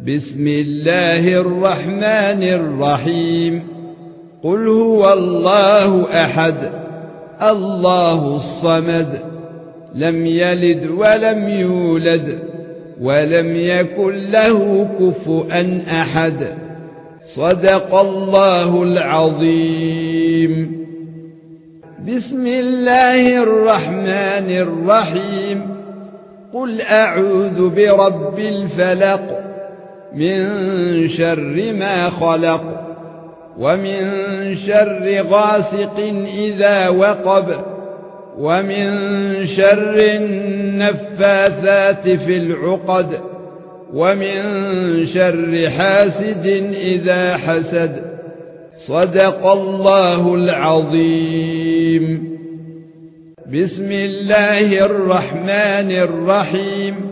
بسم الله الرحمن الرحيم. قل هو الله أحد الله الصمد لم يلد ولم يولد ولم يكن له كفوا أحد. صدق الله العظيم. بسم الله الرحمن الرحيم. قل أعوذ برب الفلق. من شر ما خلق ومن شر غاسق إذا وقب ومن شر النفاثات في العقد ومن شر حاسد إذا حسد. صدق الله العظيم. بسم الله الرحمن الرحيم.